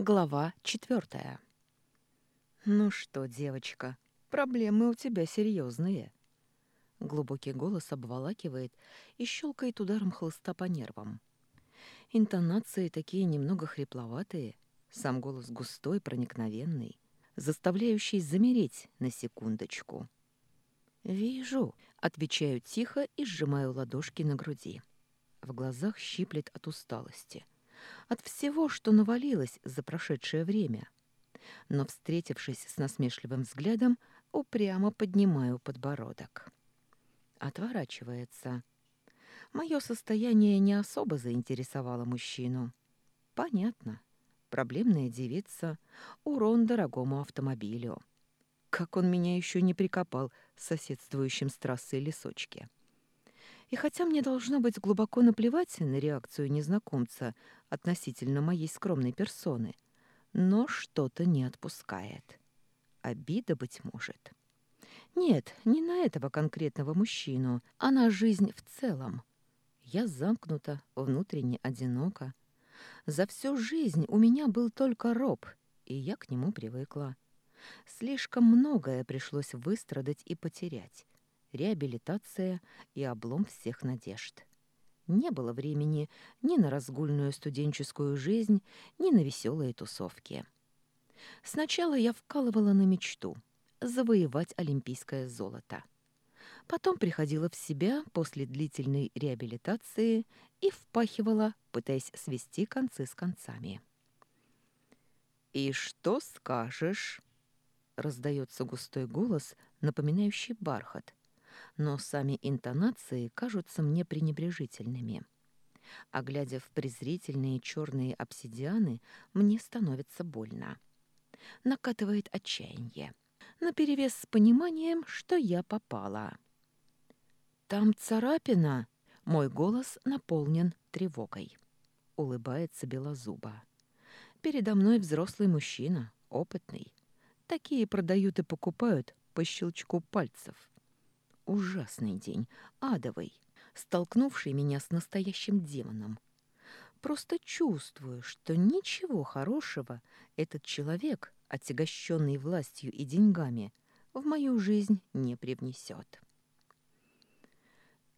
Глава четвертая. «Ну что, девочка, проблемы у тебя серьезные. Глубокий голос обволакивает и щелкает ударом хлыста по нервам. Интонации такие немного хрипловатые, сам голос густой, проникновенный, заставляющий замереть на секундочку. «Вижу», — отвечаю тихо и сжимаю ладошки на груди. В глазах щиплет от усталости — от всего, что навалилось за прошедшее время. Но, встретившись с насмешливым взглядом, упрямо поднимаю подбородок. Отворачивается. Мое состояние не особо заинтересовало мужчину. Понятно. Проблемная девица, урон дорогому автомобилю. Как он меня еще не прикопал соседствующим с трассой лесочке. И хотя мне должно быть глубоко наплевать на реакцию незнакомца относительно моей скромной персоны, но что-то не отпускает. Обида, быть может. Нет, не на этого конкретного мужчину, а на жизнь в целом. Я замкнута, внутренне одинока. За всю жизнь у меня был только роб, и я к нему привыкла. Слишком многое пришлось выстрадать и потерять реабилитация и облом всех надежд. Не было времени ни на разгульную студенческую жизнь, ни на веселые тусовки. Сначала я вкалывала на мечту — завоевать олимпийское золото. Потом приходила в себя после длительной реабилитации и впахивала, пытаясь свести концы с концами. «И что скажешь?» — раздается густой голос, напоминающий бархат, но сами интонации кажутся мне пренебрежительными. А глядя в презрительные черные обсидианы, мне становится больно. Накатывает отчаяние, наперевес с пониманием, что я попала. «Там царапина!» Мой голос наполнен тревогой. Улыбается белозуба. Передо мной взрослый мужчина, опытный. Такие продают и покупают по щелчку пальцев. Ужасный день, адовый, столкнувший меня с настоящим демоном. Просто чувствую, что ничего хорошего этот человек, отягощенный властью и деньгами, в мою жизнь не привнесет.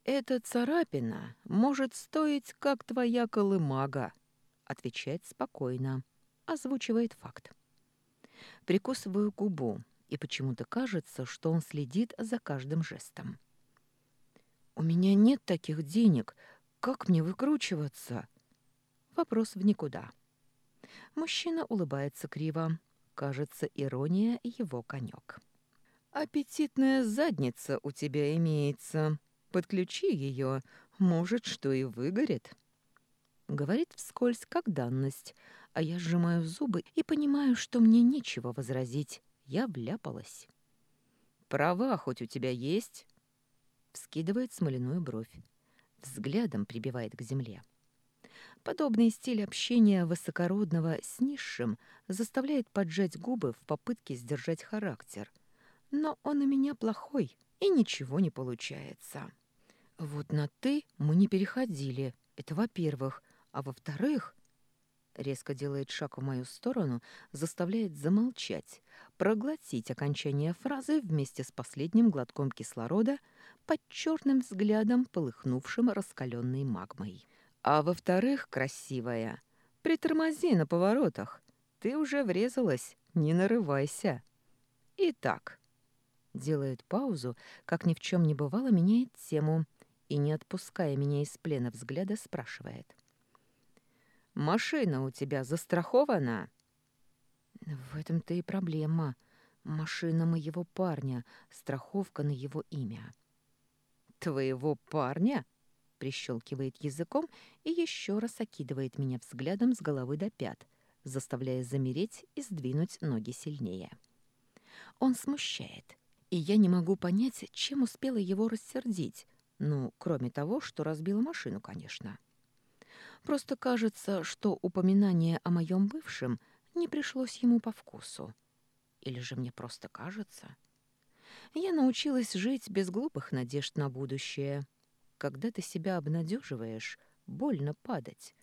«Эта царапина может стоить, как твоя колымага», — отвечает спокойно, озвучивает факт. Прикусываю губу, и почему-то кажется, что он следит за каждым жестом. «У меня нет таких денег. Как мне выкручиваться?» Вопрос в никуда. Мужчина улыбается криво. Кажется, ирония — его конек. «Аппетитная задница у тебя имеется. Подключи ее, может, что и выгорит». Говорит вскользь, как данность, а я сжимаю зубы и понимаю, что мне нечего возразить. Я вляпалась. «Права хоть у тебя есть?» Вскидывает смоляную бровь. Взглядом прибивает к земле. Подобный стиль общения высокородного с низшим заставляет поджать губы в попытке сдержать характер. Но он у меня плохой, и ничего не получается. Вот на «ты» мы не переходили, это во-первых. А во-вторых, резко делает шаг в мою сторону, заставляет замолчать, проглотить окончание фразы вместе с последним глотком кислорода под черным взглядом, полыхнувшим раскаленной магмой. А во-вторых, красивая, притормози на поворотах. Ты уже врезалась, не нарывайся. Итак, делает паузу, как ни в чем не бывало, меняет тему и, не отпуская меня из плена взгляда, спрашивает. «Машина у тебя застрахована?» В этом-то и проблема. Машина моего парня, страховка на его имя. Твоего парня? Прищелкивает языком и еще раз окидывает меня взглядом с головы до пят, заставляя замереть и сдвинуть ноги сильнее. Он смущает, и я не могу понять, чем успела его рассердить, ну, кроме того, что разбила машину, конечно. Просто кажется, что упоминание о моем бывшем — не пришлось ему по вкусу. Или же мне просто кажется? Я научилась жить без глупых надежд на будущее. Когда ты себя обнадеживаешь, больно падать.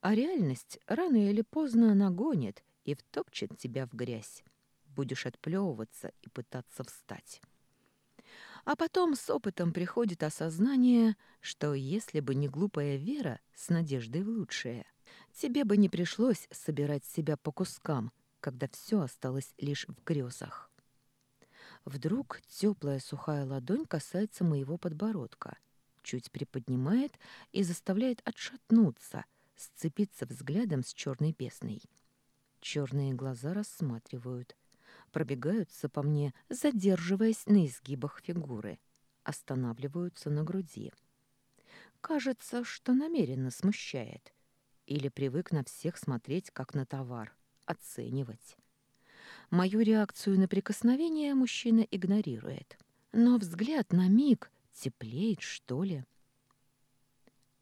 А реальность рано или поздно нагонит и втопчет тебя в грязь. Будешь отплевываться и пытаться встать. А потом с опытом приходит осознание, что если бы не глупая вера с надеждой в лучшее, тебе бы не пришлось собирать себя по кускам, когда все осталось лишь в грезах. Вдруг теплая сухая ладонь касается моего подбородка, чуть приподнимает и заставляет отшатнуться, сцепиться взглядом с черной песной. Черные глаза рассматривают, пробегаются по мне, задерживаясь на изгибах фигуры, останавливаются на груди. Кажется, что намеренно смущает. Или привык на всех смотреть, как на товар, оценивать. Мою реакцию на прикосновение мужчина игнорирует. Но взгляд на миг теплеет, что ли.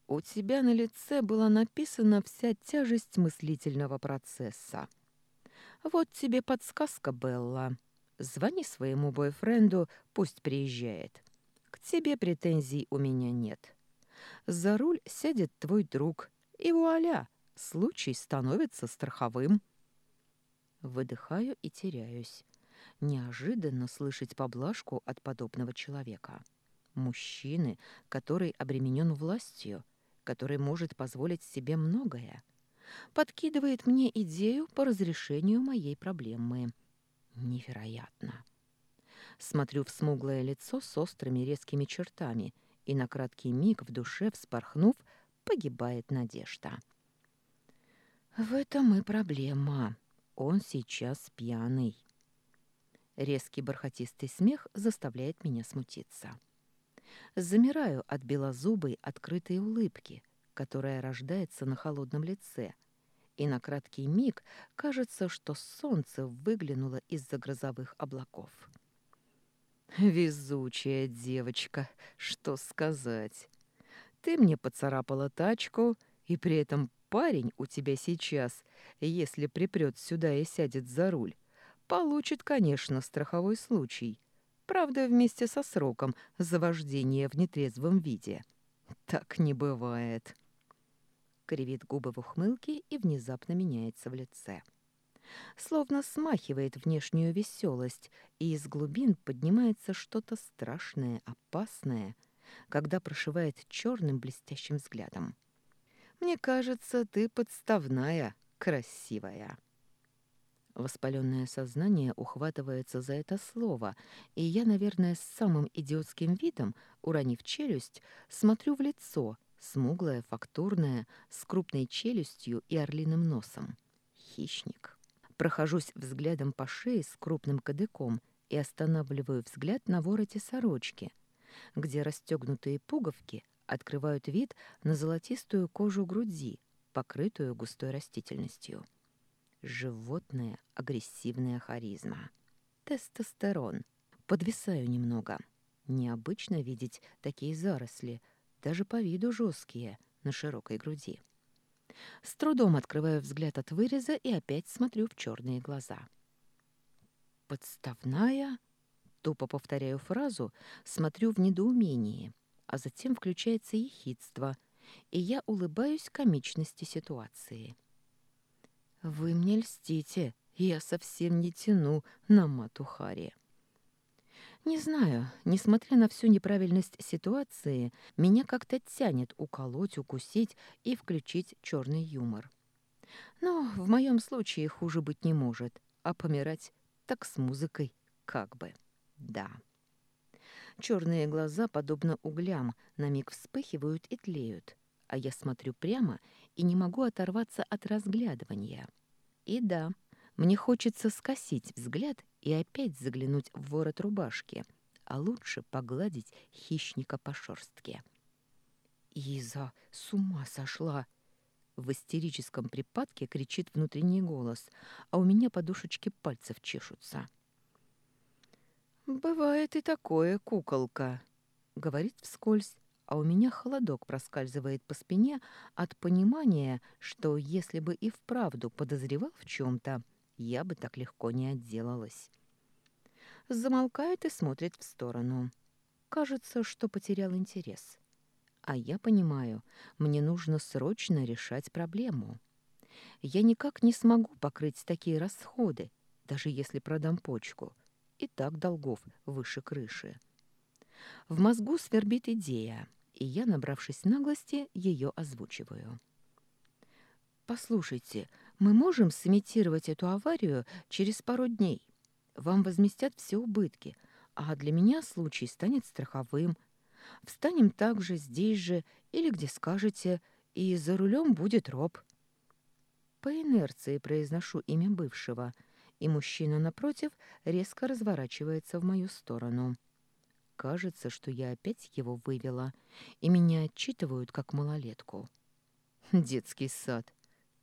У тебя на лице была написана вся тяжесть мыслительного процесса. Вот тебе подсказка, Белла. Звони своему бойфренду, пусть приезжает. К тебе претензий у меня нет. За руль сядет твой друг, и вуаля, случай становится страховым. Выдыхаю и теряюсь. Неожиданно слышать поблажку от подобного человека. Мужчины, который обременен властью, который может позволить себе многое подкидывает мне идею по разрешению моей проблемы. Невероятно. Смотрю в смуглое лицо с острыми резкими чертами, и на краткий миг в душе, вспорхнув, погибает надежда. В этом и проблема. Он сейчас пьяный. Резкий бархатистый смех заставляет меня смутиться. Замираю от белозубой открытой улыбки, которая рождается на холодном лице, и на краткий миг кажется, что солнце выглянуло из-за грозовых облаков. «Везучая девочка, что сказать. Ты мне поцарапала тачку, и при этом парень у тебя сейчас, если припрет сюда и сядет за руль, получит, конечно, страховой случай. Правда, вместе со сроком за вождение в нетрезвом виде. Так не бывает» кривит губы в ухмылке и внезапно меняется в лице. Словно смахивает внешнюю веселость, и из глубин поднимается что-то страшное, опасное, когда прошивает черным блестящим взглядом. «Мне кажется, ты подставная, красивая». Воспаленное сознание ухватывается за это слово, и я, наверное, с самым идиотским видом, уронив челюсть, смотрю в лицо — Смуглая, фактурная, с крупной челюстью и орлиным носом. Хищник. Прохожусь взглядом по шее с крупным кадыком и останавливаю взгляд на вороте сорочки, где расстегнутые пуговки открывают вид на золотистую кожу груди, покрытую густой растительностью. Животная агрессивная харизма. Тестостерон. Подвисаю немного. Необычно видеть такие заросли — даже по виду жесткие, на широкой груди. С трудом открываю взгляд от выреза и опять смотрю в черные глаза. «Подставная?» Тупо повторяю фразу, смотрю в недоумении, а затем включается ехидство, и я улыбаюсь комичности ситуации. «Вы мне льстите, я совсем не тяну на Матухари». Не знаю, несмотря на всю неправильность ситуации, меня как-то тянет уколоть, укусить и включить черный юмор. Но в моем случае хуже быть не может, а помирать так с музыкой как бы. Да. Черные глаза, подобно углям, на миг вспыхивают и тлеют, а я смотрю прямо и не могу оторваться от разглядывания. И да, мне хочется скосить взгляд и опять заглянуть в ворот рубашки, а лучше погладить хищника по шерстке. «Иза, с ума сошла!» В истерическом припадке кричит внутренний голос, а у меня подушечки пальцев чешутся. «Бывает и такое, куколка», — говорит вскользь, а у меня холодок проскальзывает по спине от понимания, что если бы и вправду подозревал в чем-то, я бы так легко не отделалась. Замолкает и смотрит в сторону. Кажется, что потерял интерес. А я понимаю, мне нужно срочно решать проблему. Я никак не смогу покрыть такие расходы, даже если продам почку. И так долгов выше крыши. В мозгу свербит идея, и я, набравшись наглости, ее озвучиваю. «Послушайте, мы можем сымитировать эту аварию через пару дней. Вам возместят все убытки, а для меня случай станет страховым. Встанем также здесь же или где скажете, и за рулем будет Роб». По инерции произношу имя бывшего, и мужчина напротив резко разворачивается в мою сторону. Кажется, что я опять его вывела, и меня отчитывают как малолетку. Детский сад.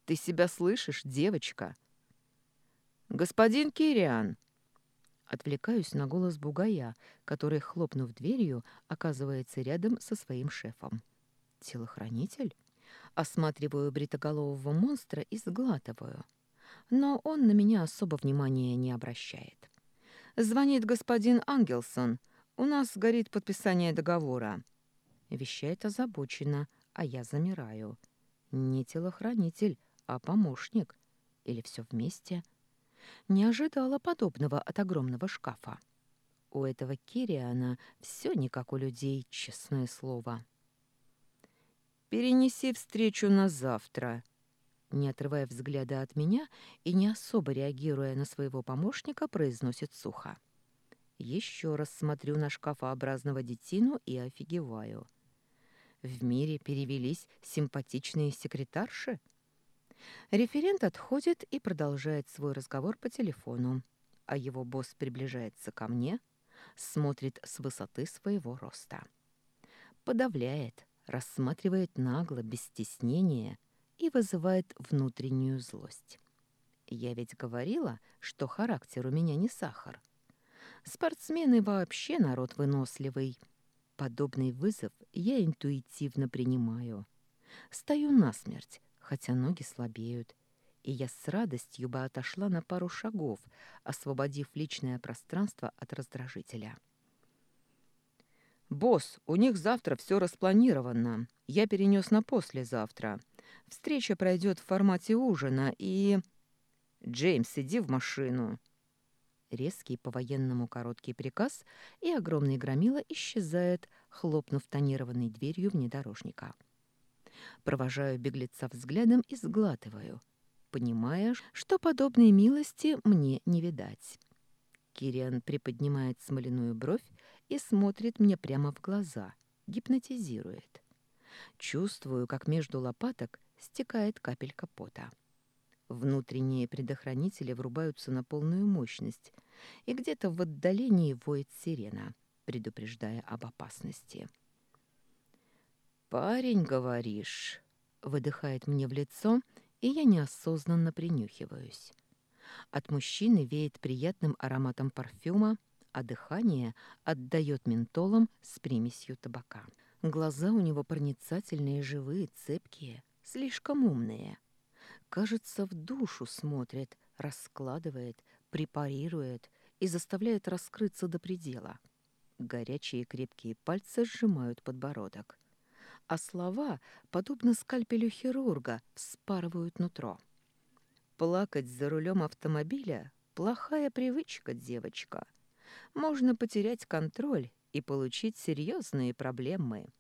Ты себя слышишь, девочка? Господин Кириан. Отвлекаюсь на голос бугая, который, хлопнув дверью, оказывается рядом со своим шефом. Телохранитель? Осматриваю бритоголового монстра и сглатываю. Но он на меня особо внимания не обращает. Звонит господин Ангелсон — у нас горит подписание договора. Вещает озабоченно, а я замираю. Не телохранитель, а помощник. Или все вместе. Не ожидала подобного от огромного шкафа. У этого Кириана все не как у людей, честное слово. «Перенеси встречу на завтра», не отрывая взгляда от меня и не особо реагируя на своего помощника, произносит сухо. Еще раз смотрю на шкафообразного детину и офигеваю. В мире перевелись симпатичные секретарши? Референт отходит и продолжает свой разговор по телефону, а его босс приближается ко мне, смотрит с высоты своего роста. Подавляет, рассматривает нагло, без стеснения и вызывает внутреннюю злость. Я ведь говорила, что характер у меня не сахар. Спортсмены вообще народ выносливый. Подобный вызов я интуитивно принимаю. Стою насмерть, хотя ноги слабеют, и я с радостью бы отошла на пару шагов, освободив личное пространство от раздражителя. «Босс, у них завтра все распланировано. Я перенес на послезавтра. Встреча пройдет в формате ужина и...» «Джеймс, иди в машину!» Резкий по-военному короткий приказ, и огромный громила исчезает, хлопнув тонированной дверью внедорожника. Провожаю беглеца взглядом и сглатываю, понимая, что подобной милости мне не видать. Кириан приподнимает смоляную бровь и смотрит мне прямо в глаза, гипнотизирует. Чувствую, как между лопаток стекает капелька пота. Внутренние предохранители врубаются на полную мощность, и где-то в отдалении воет сирена, предупреждая об опасности. «Парень, говоришь?» — выдыхает мне в лицо, и я неосознанно принюхиваюсь. От мужчины веет приятным ароматом парфюма, а дыхание отдает ментолом с примесью табака. Глаза у него проницательные, живые, цепкие, слишком умные. Кажется, в душу смотрит, раскладывает, препарирует и заставляет раскрыться до предела. Горячие крепкие пальцы сжимают подбородок. А слова, подобно скальпелю хирурга, вспарывают нутро. Плакать за рулем автомобиля — плохая привычка, девочка. Можно потерять контроль и получить серьезные проблемы.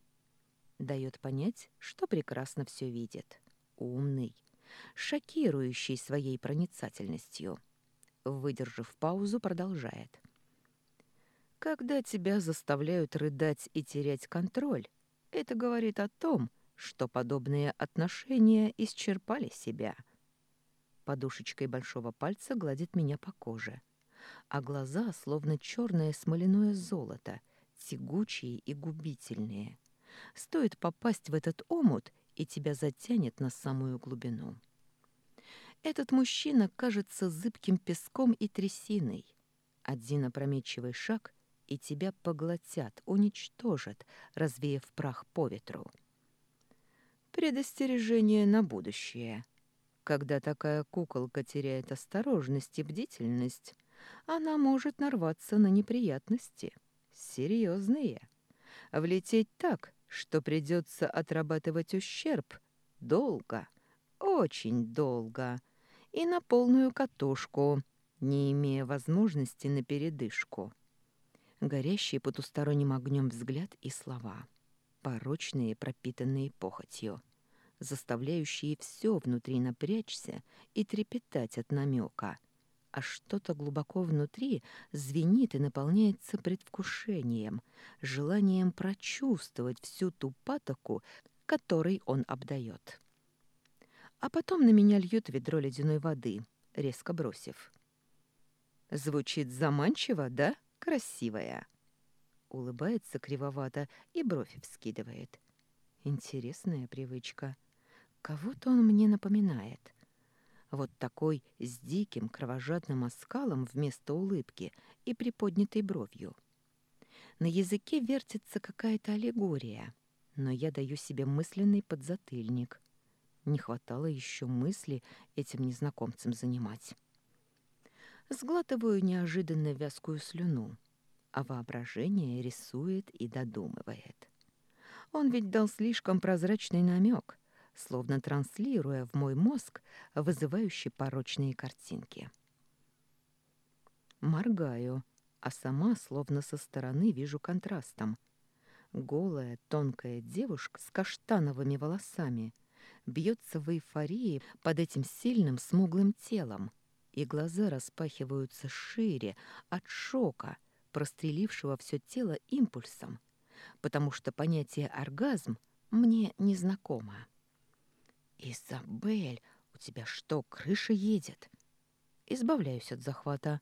Дает понять, что прекрасно все видит. Умный, шокирующий своей проницательностью — выдержав паузу, продолжает. Когда тебя заставляют рыдать и терять контроль, это говорит о том, что подобные отношения исчерпали себя. Подушечкой большого пальца гладит меня по коже, а глаза словно черное смоляное золото, тягучие и губительные. Стоит попасть в этот омут, и тебя затянет на самую глубину. Этот мужчина кажется зыбким песком и трясиной. Один опрометчивый шаг, и тебя поглотят, уничтожат, развеяв прах по ветру. Предостережение на будущее. Когда такая куколка теряет осторожность и бдительность, она может нарваться на неприятности. Серьезные. Влететь так, что придется отрабатывать ущерб долго, очень долго и на полную катушку, не имея возможности на передышку. Горящий потусторонним огнем взгляд и слова, порочные, пропитанные похотью, заставляющие все внутри напрячься и трепетать от намека, а что-то глубоко внутри звенит и наполняется предвкушением, желанием прочувствовать всю ту патоку, которой он обдает. А потом на меня льют ведро ледяной воды, резко бросив. «Звучит заманчиво, да, красивая?» Улыбается кривовато и бровь вскидывает. Интересная привычка. Кого-то он мне напоминает. Вот такой с диким кровожадным оскалом вместо улыбки и приподнятой бровью. На языке вертится какая-то аллегория, но я даю себе мысленный подзатыльник. Не хватало еще мысли этим незнакомцем занимать. Сглатываю неожиданно вязкую слюну, а воображение рисует и додумывает. Он ведь дал слишком прозрачный намек, словно транслируя в мой мозг вызывающие порочные картинки. Моргаю, а сама словно со стороны вижу контрастом. Голая, тонкая девушка с каштановыми волосами бьется в эйфории под этим сильным смуглым телом, и глаза распахиваются шире от шока, прострелившего все тело импульсом, потому что понятие «оргазм» мне незнакомо. «Изабель, у тебя что, крыша едет?» Избавляюсь от захвата,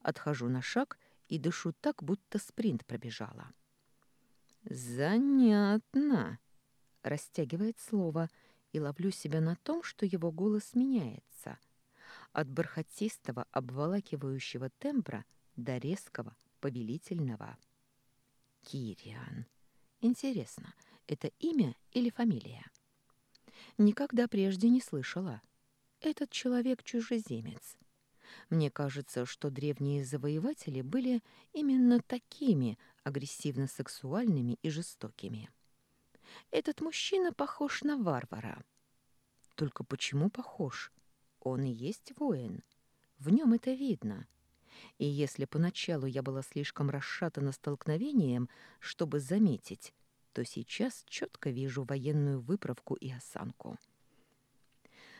отхожу на шаг и дышу так, будто спринт пробежала. «Занятно!» — растягивает слово, и ловлю себя на том, что его голос меняется. От бархатистого, обволакивающего тембра до резкого, повелительного. Кириан. Интересно, это имя или фамилия? никогда прежде не слышала. Этот человек чужеземец. Мне кажется, что древние завоеватели были именно такими агрессивно-сексуальными и жестокими. Этот мужчина похож на варвара. Только почему похож? Он и есть воин. В нем это видно. И если поначалу я была слишком расшатана столкновением, чтобы заметить, то сейчас четко вижу военную выправку и осанку.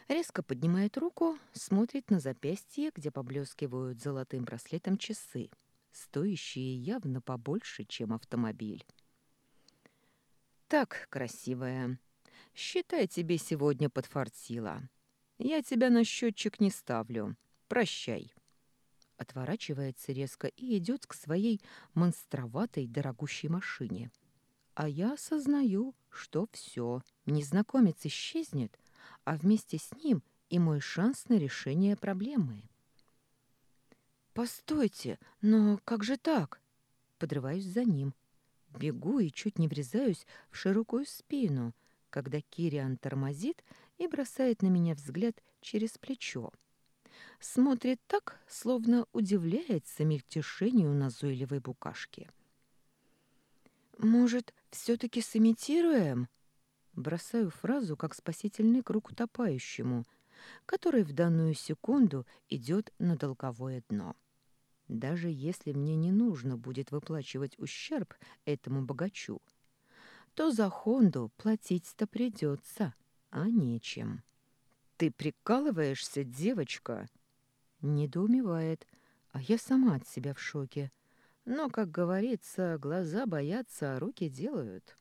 Резко поднимает руку, смотрит на запястье, где поблескивают золотым браслетом часы, стоящие явно побольше, чем автомобиль. «Так, красивая, считай, тебе сегодня подфартило. Я тебя на счетчик не ставлю. Прощай». Отворачивается резко и идет к своей монстроватой дорогущей машине – а я осознаю, что все, незнакомец исчезнет, а вместе с ним и мой шанс на решение проблемы. «Постойте, но как же так?» Подрываюсь за ним. Бегу и чуть не врезаюсь в широкую спину, когда Кириан тормозит и бросает на меня взгляд через плечо. Смотрит так, словно удивляется мельтешению назойливой букашки. «Может, все-таки сымитируем?» Бросаю фразу как спасительный круг утопающему, который в данную секунду идет на долговое дно. Даже если мне не нужно будет выплачивать ущерб этому богачу, то за Хонду платить-то придется, а нечем. «Ты прикалываешься, девочка?» Недоумевает, а я сама от себя в шоке. Но, как говорится, глаза боятся, а руки делают.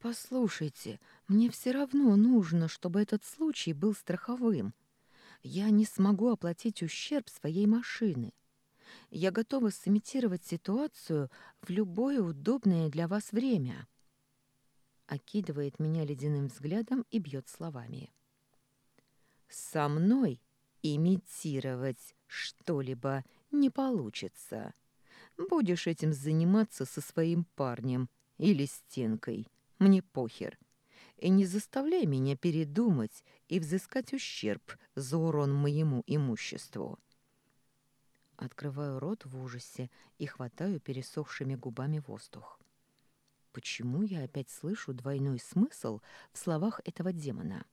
«Послушайте, мне все равно нужно, чтобы этот случай был страховым. Я не смогу оплатить ущерб своей машины. Я готова сымитировать ситуацию в любое удобное для вас время». Окидывает меня ледяным взглядом и бьет словами. «Со мной имитировать что-либо не получится». Будешь этим заниматься со своим парнем или стенкой. Мне похер. И не заставляй меня передумать и взыскать ущерб за урон моему имуществу. Открываю рот в ужасе и хватаю пересохшими губами воздух. Почему я опять слышу двойной смысл в словах этого демона?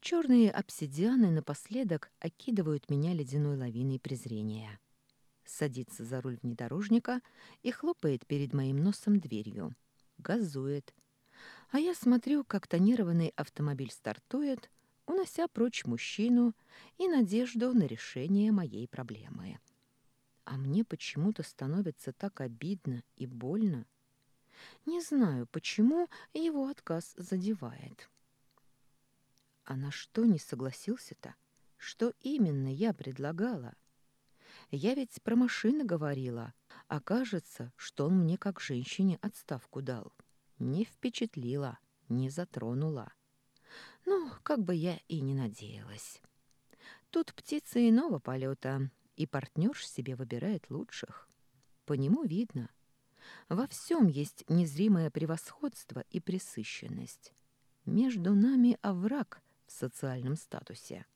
Черные обсидианы напоследок окидывают меня ледяной лавиной презрения. Садится за руль внедорожника и хлопает перед моим носом дверью. Газует. А я смотрю, как тонированный автомобиль стартует, унося прочь мужчину и надежду на решение моей проблемы. А мне почему-то становится так обидно и больно. Не знаю, почему его отказ задевает. А на что не согласился-то? Что именно я предлагала? Я ведь про машины говорила, а кажется, что он мне как женщине отставку дал. Не впечатлила, не затронула. Ну, как бы я и не надеялась. Тут птицы иного полета, и партнер себе выбирает лучших. По нему видно. Во всем есть незримое превосходство и пресыщенность. Между нами овраг в социальном статусе.